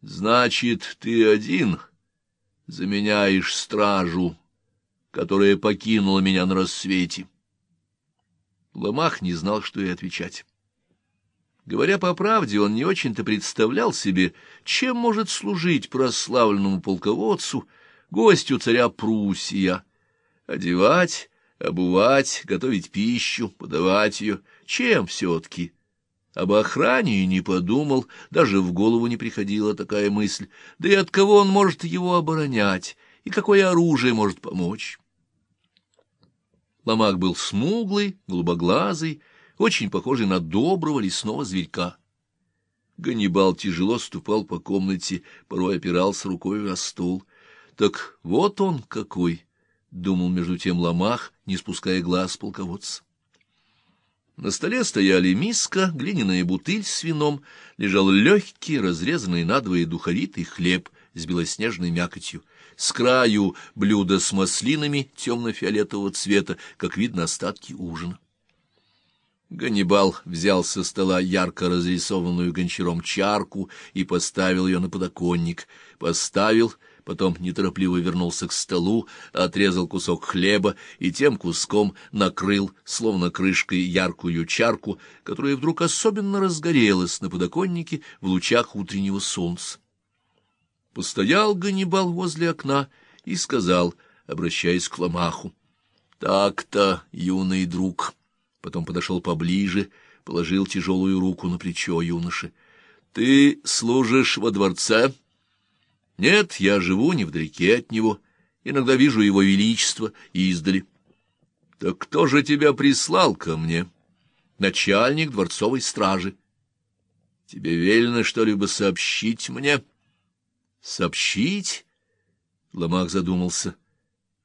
— Значит, ты один заменяешь стражу, которая покинула меня на рассвете. Ломах не знал, что и отвечать. Говоря по правде, он не очень-то представлял себе, чем может служить прославленному полководцу, гостю царя Пруссия. Одевать, обувать, готовить пищу, подавать ее. Чем все-таки? Об охране и не подумал, даже в голову не приходила такая мысль. Да и от кого он может его оборонять, и какое оружие может помочь? Ломак был смуглый, голубоглазый, очень похожий на доброго лесного зверька. Ганнибал тяжело ступал по комнате, порой опирался рукой на стул. Так вот он какой, — думал между тем Ломах, не спуская глаз полководца. На столе стояли миска, глиняная бутыль с вином, лежал легкий, разрезанный надвое духовитый хлеб с белоснежной мякотью. С краю блюдо с маслинами темно-фиолетового цвета, как видно остатки ужина. Ганнибал взял со стола ярко разрисованную гончаром чарку и поставил ее на подоконник. Поставил — потом неторопливо вернулся к столу, отрезал кусок хлеба и тем куском накрыл, словно крышкой, яркую чарку, которая вдруг особенно разгорелась на подоконнике в лучах утреннего солнца. Постоял Ганнибал возле окна и сказал, обращаясь к Ломаху, «Так-то, юный друг». Потом подошел поближе, положил тяжелую руку на плечо юноши. «Ты служишь во дворце?» Нет, я живу невдалеке от него, иногда вижу его величество издали. Так кто же тебя прислал ко мне? Начальник дворцовой стражи. Тебе велено что-либо сообщить мне? Сообщить? Ломах задумался.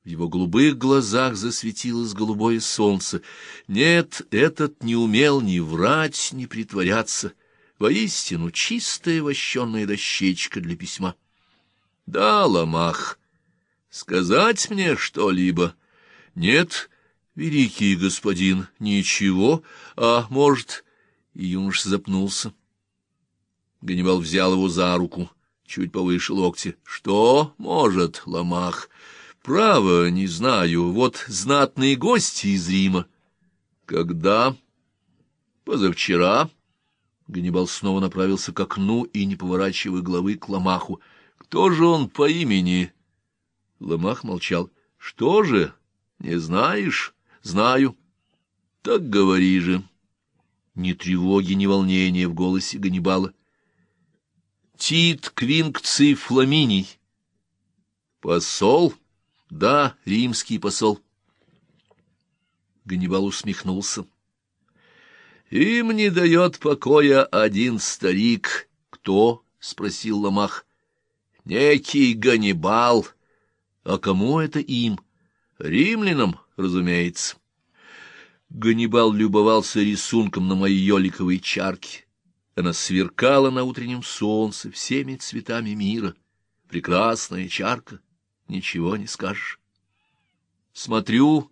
В его голубых глазах засветилось голубое солнце. Нет, этот не умел ни врать, ни притворяться. Воистину, чистая вощеная дощечка для письма. — Да, Ломах, сказать мне что-либо? — Нет, великий господин, ничего, а может... И юнош запнулся. Ганнибал взял его за руку, чуть повыше локти. — Что может, Ломах? — Право, не знаю, вот знатные гости из Рима. — Когда? — Позавчера. Ганнибал снова направился к окну и, не поворачивая головы, к Ломаху — кто же он по имени? Ломах молчал. Что же? Не знаешь? Знаю. Так говори же. Ни тревоги, ни волнения в голосе Ганнибала. Тит Квинкций Фламиний. Посол? Да, римский посол. Ганнибал усмехнулся. Им не дает покоя один старик. Кто? — спросил Ломах. Некий Ганнибал. А кому это им? Римлянам, разумеется. Ганнибал любовался рисунком на моей еликовой чарке. Она сверкала на утреннем солнце всеми цветами мира. Прекрасная чарка, ничего не скажешь. Смотрю,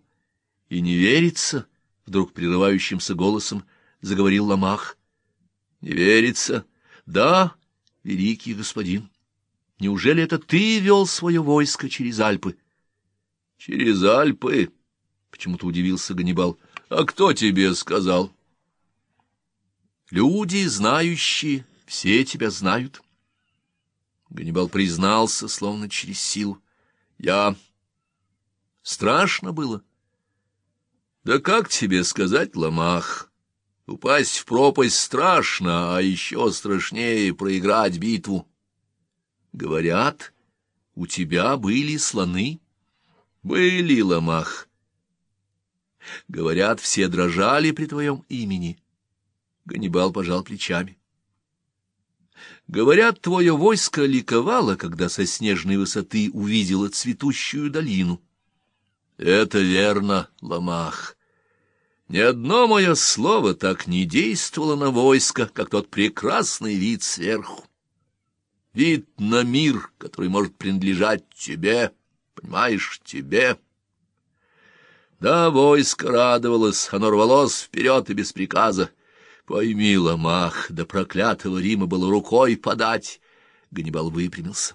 и не верится, — вдруг прерывающимся голосом заговорил Ламах. Не верится. Да, великий господин. Неужели это ты вел свое войско через Альпы? — Через Альпы? — почему-то удивился Ганнибал. — А кто тебе сказал? — Люди, знающие, все тебя знают. Ганнибал признался, словно через силу. — Я... Страшно было. — Да как тебе сказать, Ломах? Упасть в пропасть страшно, а еще страшнее проиграть битву. Говорят, у тебя были слоны? Были, ломах. Говорят, все дрожали при твоем имени. Ганнибал пожал плечами. Говорят, твое войско ликовало, когда со снежной высоты увидело цветущую долину. Это верно, Ламах. Ни одно мое слово так не действовало на войско, как тот прекрасный вид сверху вид на мир, который может принадлежать тебе, понимаешь, тебе. Да, войско радовалось, оно рвалось вперед и без приказа. Пойми, Ламах, до проклятого Рима было рукой подать. Ганнибал выпрямился.